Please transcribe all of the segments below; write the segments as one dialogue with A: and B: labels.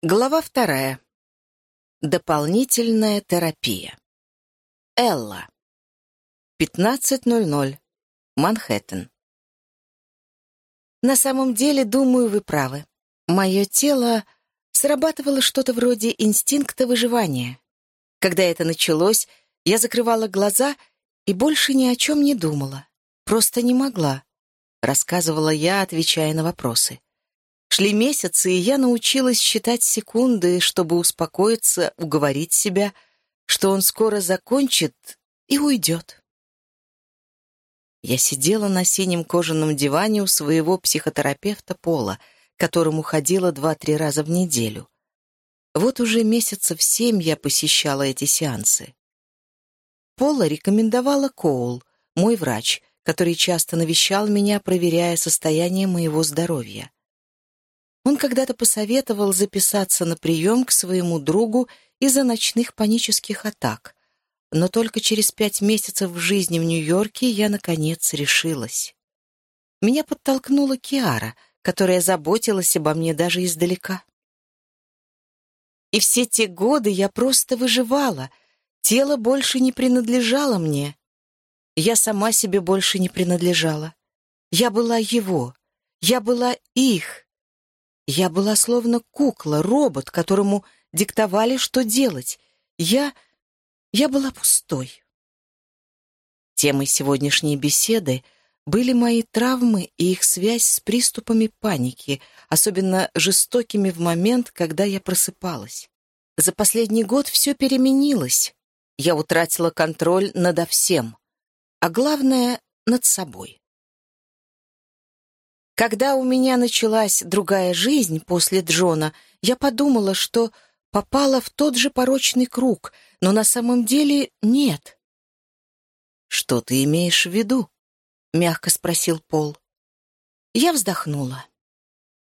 A: Глава вторая. Дополнительная терапия. Элла. 15.00. Манхэттен. На самом деле, думаю, вы правы. Мое тело срабатывало что-то вроде инстинкта выживания. Когда это началось, я закрывала глаза и больше ни о чем не думала. Просто не могла, рассказывала я, отвечая на вопросы. Шли месяцы, и я научилась считать секунды, чтобы успокоиться, уговорить себя, что он скоро закончит и уйдет. Я сидела на синем кожаном диване у своего психотерапевта Пола, которому ходила два-три раза в неделю. Вот уже месяцев семь я посещала эти сеансы. Пола рекомендовала Коул, мой врач, который часто навещал меня, проверяя состояние моего здоровья. Он когда-то посоветовал записаться на прием к своему другу из-за ночных панических атак. Но только через пять месяцев жизни в Нью-Йорке я, наконец, решилась. Меня подтолкнула Киара, которая заботилась обо мне даже издалека. И все те годы я просто выживала. Тело больше не принадлежало мне. Я сама себе больше не принадлежала. Я была его. Я была их. Я была словно кукла, робот, которому диктовали, что делать. Я... я была пустой. Темой сегодняшней беседы были мои травмы и их связь с приступами паники, особенно жестокими в момент, когда я просыпалась. За последний год все переменилось. Я утратила контроль надо всем, а главное — над собой. Когда у меня началась другая жизнь после Джона, я подумала, что попала в тот же порочный круг, но на самом деле нет. «Что ты имеешь в виду?» — мягко спросил Пол. Я вздохнула.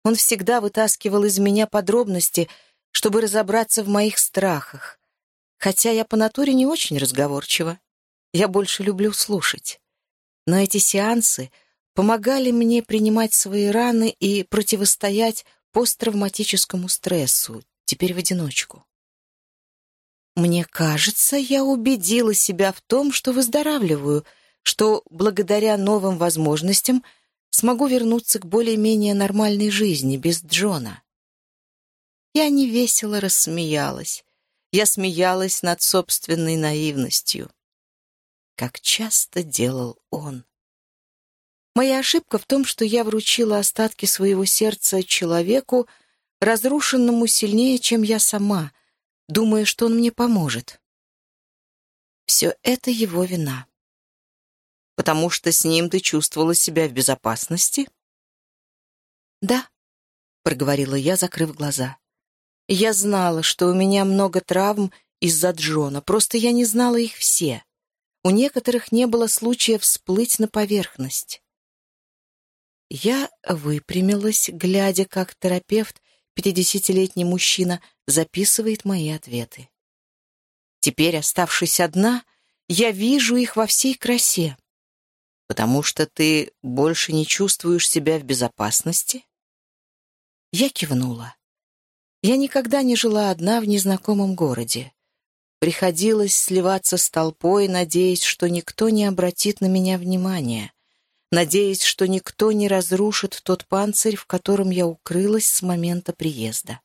A: Он всегда вытаскивал из меня подробности, чтобы разобраться в моих страхах. Хотя я по натуре не очень разговорчива. Я больше люблю слушать. Но эти сеансы — помогали мне принимать свои раны и противостоять посттравматическому стрессу, теперь в одиночку. Мне кажется, я убедила себя в том, что выздоравливаю, что благодаря новым возможностям смогу вернуться к более-менее нормальной жизни без Джона. Я невесело рассмеялась. Я смеялась над собственной наивностью. Как часто делал он. Моя ошибка в том, что я вручила остатки своего сердца человеку, разрушенному сильнее, чем я сама, думая, что он мне поможет. Все это его вина. Потому что с ним ты чувствовала себя в безопасности? Да, проговорила я, закрыв глаза. Я знала, что у меня много травм из-за Джона, просто я не знала их все. У некоторых не было случая всплыть на поверхность. Я выпрямилась, глядя, как терапевт, пятидесятилетний мужчина, записывает мои ответы. Теперь, оставшись одна, я вижу их во всей красе. Потому что ты больше не чувствуешь себя в безопасности? Я кивнула. Я никогда не жила одна в незнакомом городе. Приходилось сливаться с толпой, надеясь, что никто не обратит на меня внимания надеясь, что никто не разрушит тот панцирь, в котором я укрылась с момента приезда.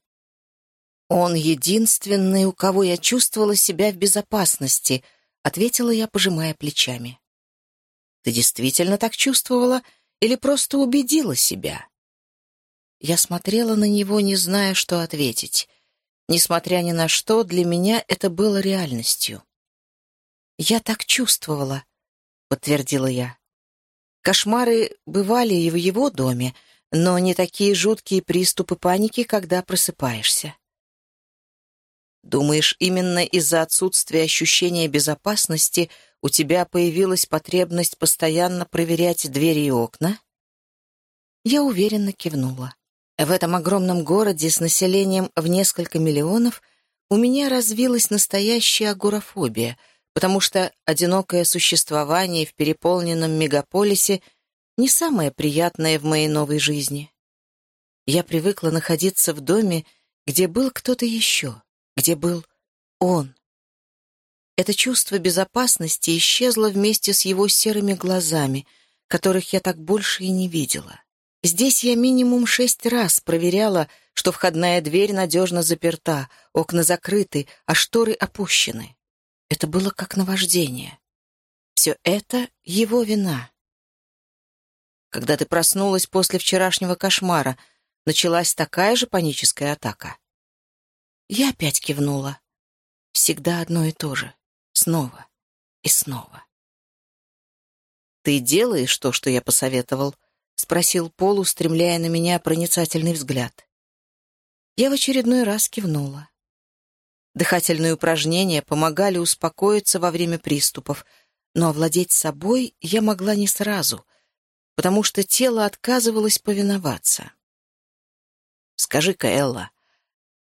A: «Он единственный, у кого я чувствовала себя в безопасности», — ответила я, пожимая плечами. «Ты действительно так чувствовала или просто убедила себя?» Я смотрела на него, не зная, что ответить. Несмотря ни на что, для меня это было реальностью. «Я так чувствовала», — подтвердила я. Кошмары бывали и в его доме, но не такие жуткие приступы паники, когда просыпаешься. Думаешь, именно из-за отсутствия ощущения безопасности у тебя появилась потребность постоянно проверять двери и окна? Я уверенно кивнула. В этом огромном городе с населением в несколько миллионов у меня развилась настоящая агорафобия — потому что одинокое существование в переполненном мегаполисе не самое приятное в моей новой жизни. Я привыкла находиться в доме, где был кто-то еще, где был он. Это чувство безопасности исчезло вместе с его серыми глазами, которых я так больше и не видела. Здесь я минимум шесть раз проверяла, что входная дверь надежно заперта, окна закрыты, а шторы опущены. Это было как наваждение. Все это его вина. Когда ты проснулась после вчерашнего кошмара, началась такая же паническая атака. Я опять кивнула. Всегда одно и то же. Снова и снова. «Ты делаешь то, что я посоветовал?» — спросил Пол, устремляя на меня проницательный взгляд. Я в очередной раз кивнула. Дыхательные упражнения помогали успокоиться во время приступов, но овладеть собой я могла не сразу, потому что тело отказывалось повиноваться. «Скажи-ка, Элла,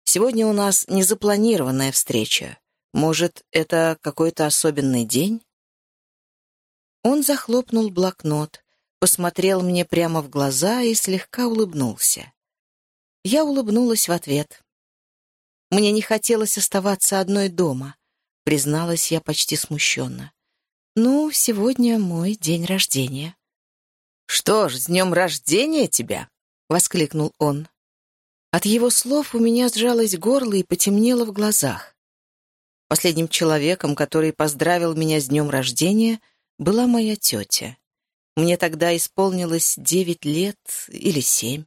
A: сегодня у нас незапланированная встреча. Может, это какой-то особенный день?» Он захлопнул блокнот, посмотрел мне прямо в глаза и слегка улыбнулся. Я улыбнулась в ответ. Мне не хотелось оставаться одной дома, призналась я почти смущенно. «Ну, сегодня мой день рождения».
B: «Что ж, с днем рождения тебя!» — воскликнул он.
A: От его слов у меня сжалось горло и потемнело в глазах. Последним человеком, который поздравил меня с днем рождения, была моя тетя. Мне тогда исполнилось девять лет или семь.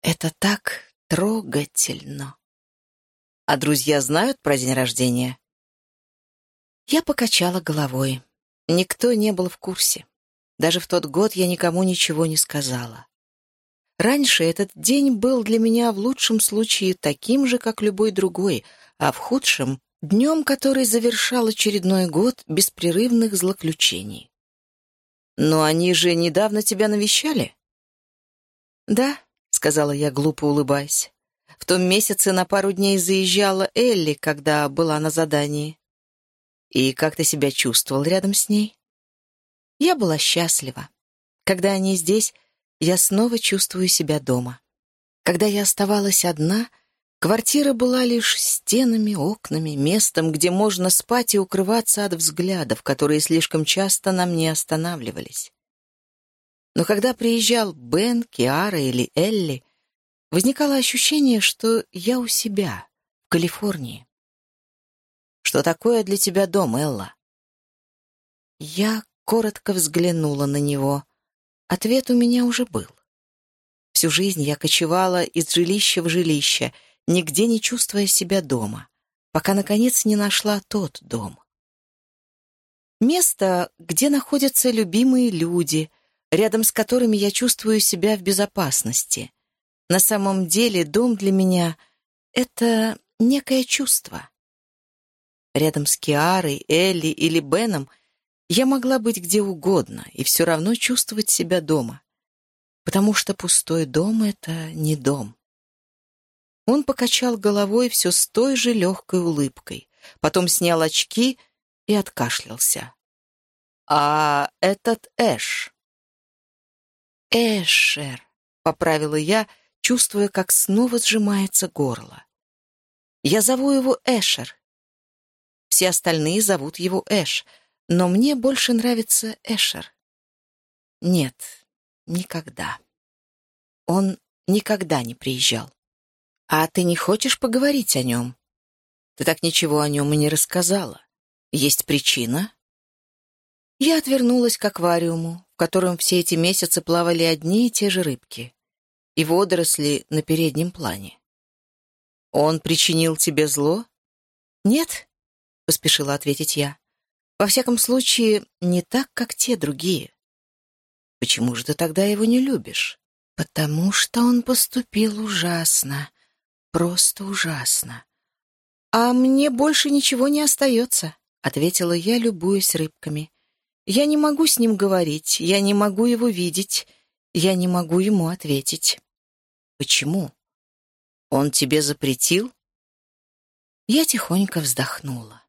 A: Это так трогательно.
B: А друзья знают про день рождения?
A: Я покачала головой. Никто не был в курсе. Даже в тот год я никому ничего не сказала. Раньше этот день был для меня в лучшем случае таким же, как любой другой, а в худшем — днем, который завершал очередной год беспрерывных злоключений.
B: «Но они же недавно тебя навещали?»
A: «Да», — сказала я, глупо улыбаясь. «В том месяце на пару дней заезжала Элли, когда была на задании».
B: «И как ты себя чувствовал рядом с ней?»
A: Я была счастлива. Когда они здесь, я снова чувствую себя дома. Когда я оставалась одна, квартира была лишь стенами, окнами, местом, где можно спать и укрываться от взглядов, которые слишком часто на мне останавливались. Но когда приезжал Бен, Киара или Элли, возникало ощущение, что я у себя, в Калифорнии.
B: «Что такое для тебя дом, Элла?»
A: Я коротко взглянула на него. Ответ у меня уже был. Всю жизнь я кочевала из жилища в жилище, нигде не чувствуя себя дома, пока, наконец, не нашла тот дом. Место, где находятся любимые люди, рядом с которыми я чувствую себя в безопасности. На самом деле дом для меня — это некое чувство. Рядом с Киарой, Элли или Беном — я могла быть где угодно и все равно чувствовать себя дома, потому что пустой дом — это не дом. Он покачал головой все с той же легкой улыбкой, потом снял очки и откашлялся. «А этот Эш?» «Эшер», — поправила я, чувствуя, как снова сжимается горло. «Я зову его Эшер. Все остальные зовут его Эш — но мне больше нравится Эшер. Нет, никогда. Он никогда не приезжал. А ты не хочешь поговорить о нем? Ты так ничего о нем и не рассказала. Есть причина? Я отвернулась к аквариуму, в котором все эти месяцы плавали одни и те же рыбки. И водоросли на переднем плане. «Он причинил тебе зло?» «Нет», — поспешила ответить я. Во всяком случае, не так, как те другие. Почему же ты тогда его не любишь? Потому что он поступил ужасно. Просто ужасно. А мне больше ничего не остается, ответила я, любуясь рыбками. Я не могу с ним говорить, я не могу его видеть, я не могу ему ответить. Почему? Он тебе запретил? Я тихонько вздохнула.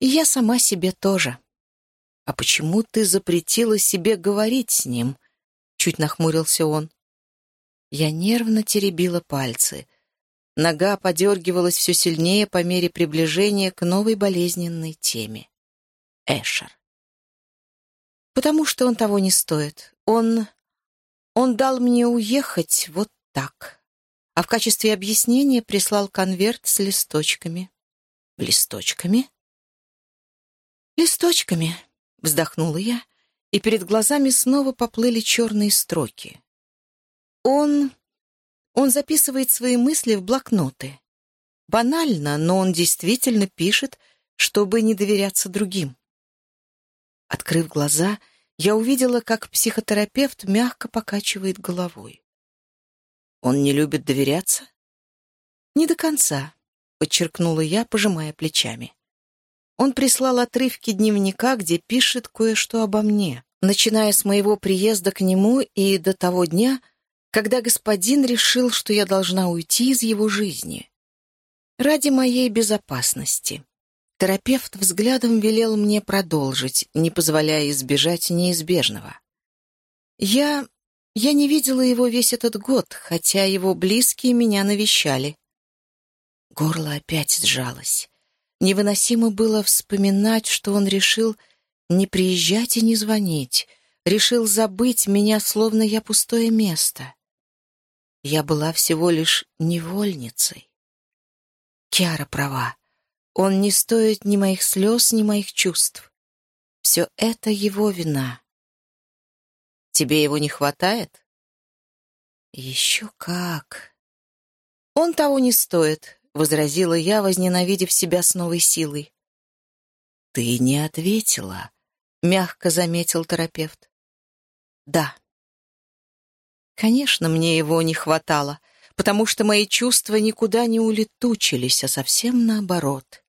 A: И я сама себе тоже. «А почему ты запретила себе говорить с ним?» Чуть нахмурился он. Я нервно теребила пальцы. Нога подергивалась все сильнее по мере приближения к новой болезненной теме. Эшер. Потому что он того не стоит. Он... Он дал мне уехать вот так. А в качестве объяснения прислал конверт с листочками. Листочками? Листочками, вздохнула я, и перед глазами снова поплыли черные строки. Он... Он записывает свои мысли в блокноты. Банально, но он действительно пишет, чтобы не доверяться другим. Открыв глаза, я увидела, как психотерапевт мягко покачивает головой. Он не любит доверяться? Не до конца, подчеркнула я, пожимая плечами. Он прислал отрывки дневника, где пишет кое-что обо мне, начиная с моего приезда к нему и до того дня, когда господин решил, что я должна уйти из его жизни. Ради моей безопасности. Терапевт взглядом велел мне продолжить, не позволяя избежать неизбежного. Я... я не видела его весь этот год, хотя его близкие меня навещали. Горло опять сжалось. Невыносимо было вспоминать, что он решил не приезжать и не звонить, решил забыть меня, словно я пустое место. Я была всего лишь невольницей. Киара права. Он не стоит ни моих слез, ни моих чувств. Все это его вина. Тебе его не хватает? Еще как. Он того не стоит, — возразила я, возненавидев себя с новой силой. «Ты не ответила», — мягко заметил терапевт. «Да». Конечно, мне его не хватало, потому что мои чувства никуда не улетучились, а совсем наоборот.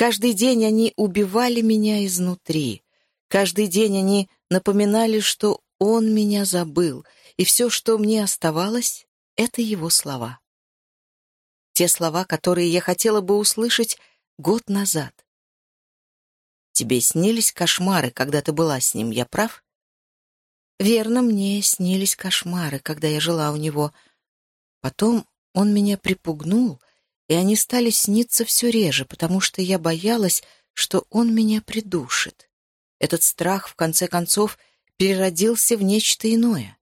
A: Каждый день они убивали меня изнутри. Каждый день они напоминали, что он меня забыл, и все, что мне оставалось, — это его слова. Те слова, которые я хотела бы услышать год назад. Тебе снились кошмары, когда ты была с ним, я прав? Верно, мне снились кошмары, когда я жила у него. Потом он меня припугнул, и они стали сниться все реже, потому что я боялась, что он меня придушит. Этот страх, в конце концов, переродился в нечто иное.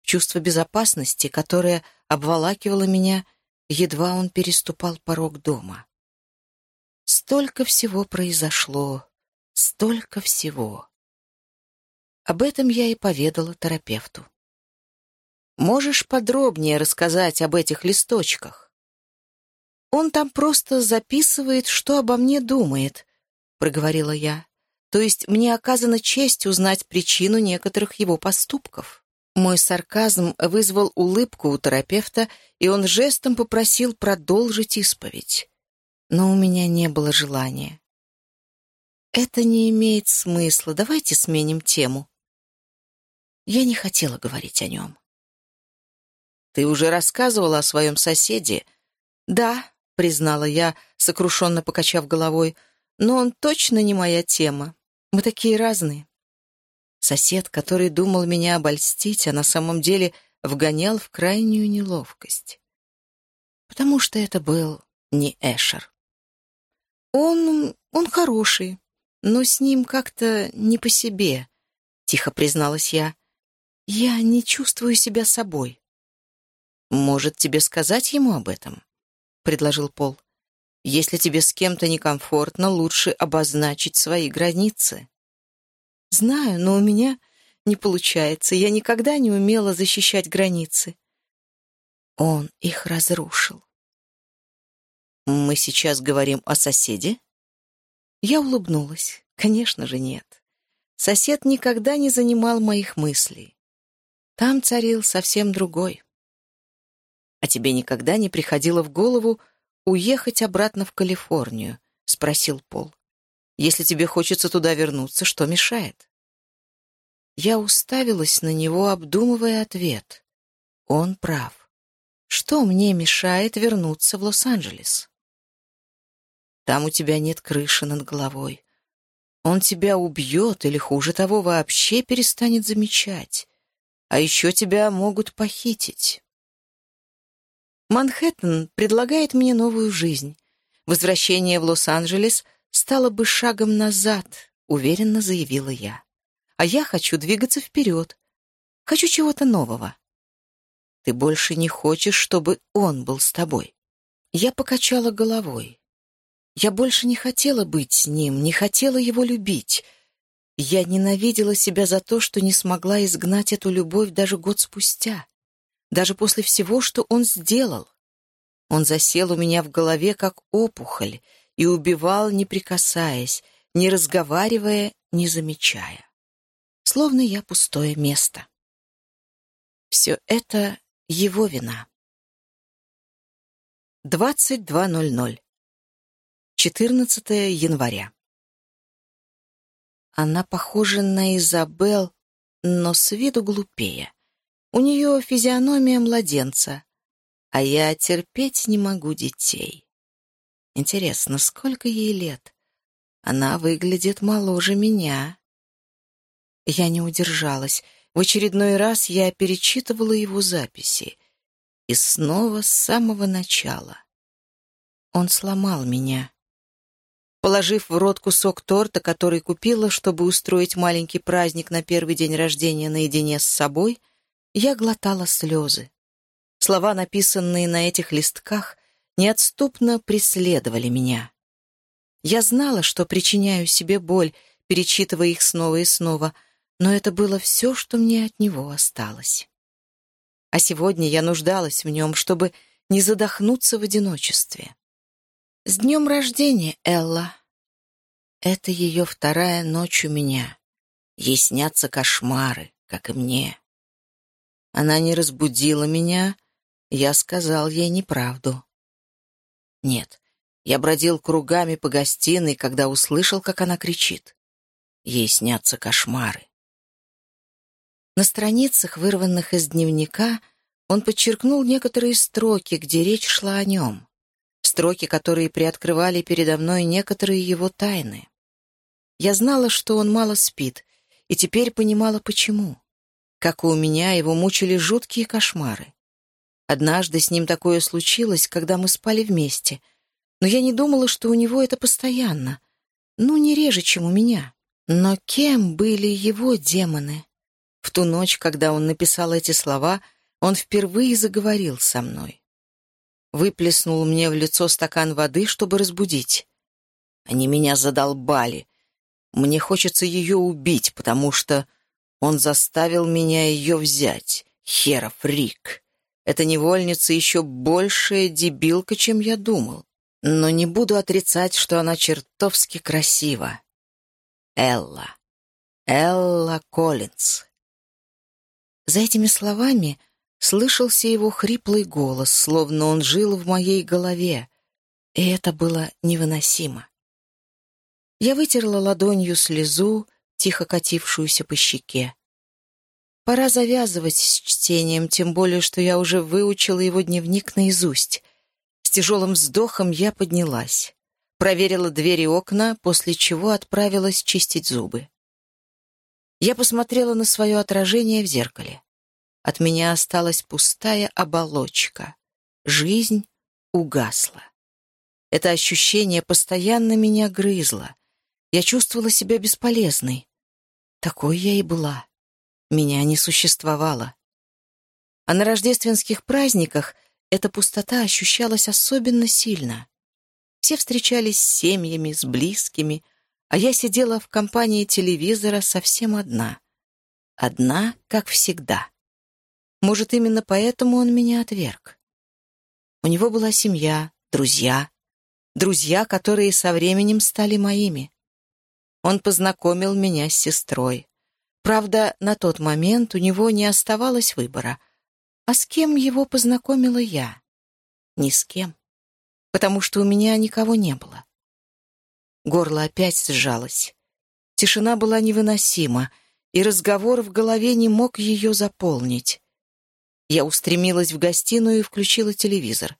A: Чувство безопасности, которое обволакивало меня едва он переступал порог дома. Столько всего произошло, столько всего. Об этом я и поведала терапевту. Можешь подробнее рассказать об этих листочках? Он там просто записывает, что обо мне думает, проговорила я. То есть мне оказана честь узнать причину некоторых его поступков. Мой сарказм вызвал улыбку у терапевта, и он жестом попросил продолжить исповедь. Но у меня не было желания. «Это не имеет смысла. Давайте сменим тему». Я не хотела говорить о нем. «Ты уже рассказывала о своем соседе?» «Да», — признала я, сокрушенно покачав головой, «но он точно не моя тема. Мы такие разные». Сосед, который думал меня обольстить, а на самом деле вгонял в крайнюю неловкость. Потому что это был не Эшер. Он... он хороший, но с ним как-то не по себе, — тихо призналась я. Я не чувствую себя собой. «Может, тебе сказать ему об этом?» — предложил Пол. «Если тебе с кем-то некомфортно, лучше обозначить свои границы». Знаю, но у меня не получается. Я никогда не умела защищать границы. Он их разрушил. Мы сейчас говорим о соседе? Я улыбнулась. Конечно же, нет. Сосед никогда не занимал моих мыслей. Там царил совсем другой. А тебе никогда не приходило в голову уехать обратно в Калифорнию? Спросил Пол. Если тебе хочется туда вернуться, что мешает? Я уставилась на него, обдумывая ответ. Он прав. Что мне мешает вернуться в Лос-Анджелес? Там у тебя нет крыши над головой. Он тебя убьет или, хуже того, вообще перестанет замечать. А еще тебя могут похитить. Манхэттен предлагает мне новую жизнь. Возвращение в Лос-Анджелес стало бы шагом назад, уверенно заявила я. А я хочу двигаться вперед. Хочу чего-то нового. Ты больше не хочешь, чтобы он был с тобой. Я покачала головой. Я больше не хотела быть с ним, не хотела его любить. Я ненавидела себя за то, что не смогла изгнать эту любовь даже год спустя, даже после всего, что он сделал. Он засел у меня в голове, как опухоль, и убивал, не прикасаясь, не разговаривая, не замечая. Словно я пустое место. Все это его вина. 22.00. 14 января. Она похожа на Изабел, но с виду глупее. У нее физиономия младенца, а я терпеть не могу детей. Интересно, сколько ей лет? Она выглядит моложе меня. Я не удержалась. В очередной раз я перечитывала его записи. И снова с самого начала. Он сломал меня. Положив в рот кусок торта, который купила, чтобы устроить маленький праздник на первый день рождения наедине с собой, я глотала слезы. Слова, написанные на этих листках, неотступно преследовали меня. Я знала, что причиняю себе боль, перечитывая их снова и снова, но это было все, что мне от него осталось. А сегодня я нуждалась в нем, чтобы не задохнуться в одиночестве. «С днем рождения, Элла!» Это ее вторая ночь у меня. Ей снятся кошмары, как и мне. Она не разбудила меня, я сказал ей неправду. Нет, я бродил кругами по гостиной, когда услышал, как она кричит. Ей снятся кошмары. На страницах, вырванных из дневника, он подчеркнул некоторые строки, где речь шла о нем строки, которые приоткрывали передо мной некоторые его тайны. Я знала, что он мало спит, и теперь понимала, почему. Как и у меня, его мучили жуткие кошмары. Однажды с ним такое случилось, когда мы спали вместе, но я не думала, что у него это постоянно. Ну, не реже, чем у меня. Но кем были его демоны? В ту ночь, когда он написал эти слова, он впервые заговорил со мной выплеснул мне в лицо стакан воды, чтобы разбудить. Они меня задолбали. Мне хочется ее убить, потому что он заставил меня ее взять. Херов Рик. Эта невольница еще большая дебилка, чем я думал. Но не буду отрицать, что она чертовски красива. Элла. Элла Коллинз. За этими словами Слышался его хриплый голос, словно он жил в моей голове, и это было невыносимо. Я вытерла ладонью слезу, тихо катившуюся по щеке. Пора завязывать с чтением, тем более, что я уже выучила его дневник наизусть. С тяжелым вздохом я поднялась. Проверила двери и окна, после чего отправилась чистить зубы. Я посмотрела на свое отражение в зеркале. От меня осталась пустая оболочка. Жизнь угасла. Это ощущение постоянно меня грызло. Я чувствовала себя бесполезной. Такой я и была. Меня не существовало. А на рождественских праздниках эта пустота ощущалась особенно сильно. Все встречались с семьями, с близкими, а я сидела в компании телевизора совсем одна. Одна, как всегда. Может, именно поэтому он меня отверг. У него была семья, друзья. Друзья, которые со временем стали моими. Он познакомил меня с сестрой. Правда, на тот момент у него не оставалось выбора. А с кем его познакомила я? Ни с кем. Потому что у меня никого не было. Горло опять сжалось. Тишина была невыносима, и разговор в голове не мог ее заполнить. Я устремилась в гостиную и включила телевизор.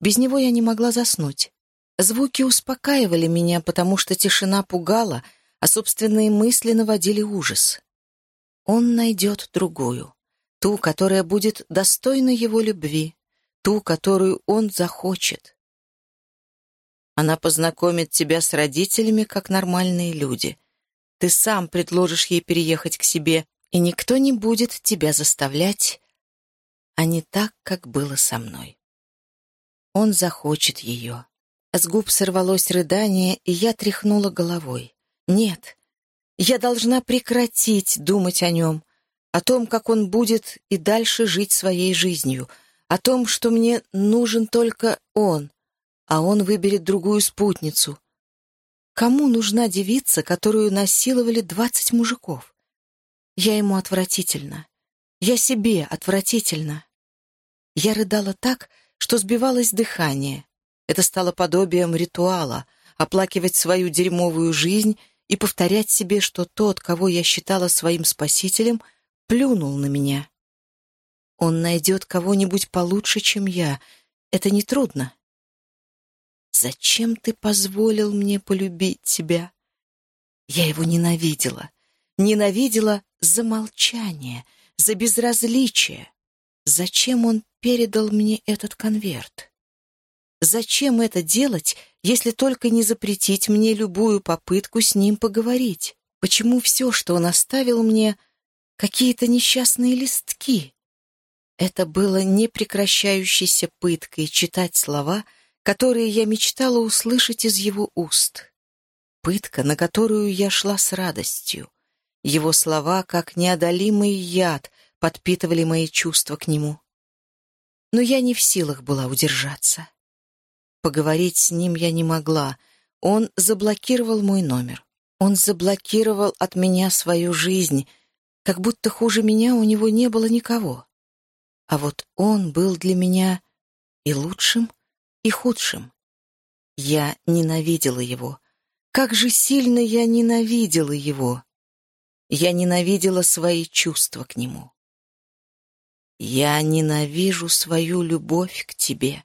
A: Без него я не могла заснуть. Звуки успокаивали меня, потому что тишина пугала, а собственные мысли наводили ужас. Он найдет другую, ту, которая будет достойна его любви, ту, которую он захочет. Она познакомит тебя с родителями, как нормальные люди. Ты сам предложишь ей переехать к себе, и никто не будет тебя заставлять, а не так, как было со мной. Он захочет ее. С губ сорвалось рыдание, и я тряхнула головой. Нет, я должна прекратить думать о нем, о том, как он будет и дальше жить своей жизнью, о том, что мне нужен только он, а он выберет другую спутницу. Кому нужна девица, которую насиловали двадцать мужиков? Я ему отвратительно. Я себе отвратительно. Я рыдала так, что сбивалось дыхание. Это стало подобием ритуала — оплакивать свою дерьмовую жизнь и повторять себе, что тот, кого я считала своим спасителем, плюнул на меня. Он найдет кого-нибудь получше, чем я. Это нетрудно. Зачем ты позволил мне полюбить тебя? Я его ненавидела. Ненавидела за молчание, за безразличие. Зачем он передал мне этот конверт? Зачем это делать, если только не запретить мне любую попытку с ним поговорить? Почему все, что он оставил мне, какие-то несчастные листки? Это было непрекращающейся пыткой читать слова — которые я мечтала услышать из его уст. Пытка, на которую я шла с радостью. Его слова, как неодолимый яд, подпитывали мои чувства к нему. Но я не в силах была удержаться. Поговорить с ним я не могла. Он заблокировал мой номер. Он заблокировал от меня свою жизнь, как будто хуже меня у него не было никого. А вот он был для меня и лучшим, и худшим. Я ненавидела его. Как же сильно я ненавидела его. Я ненавидела свои чувства к нему. «Я ненавижу свою любовь к тебе»,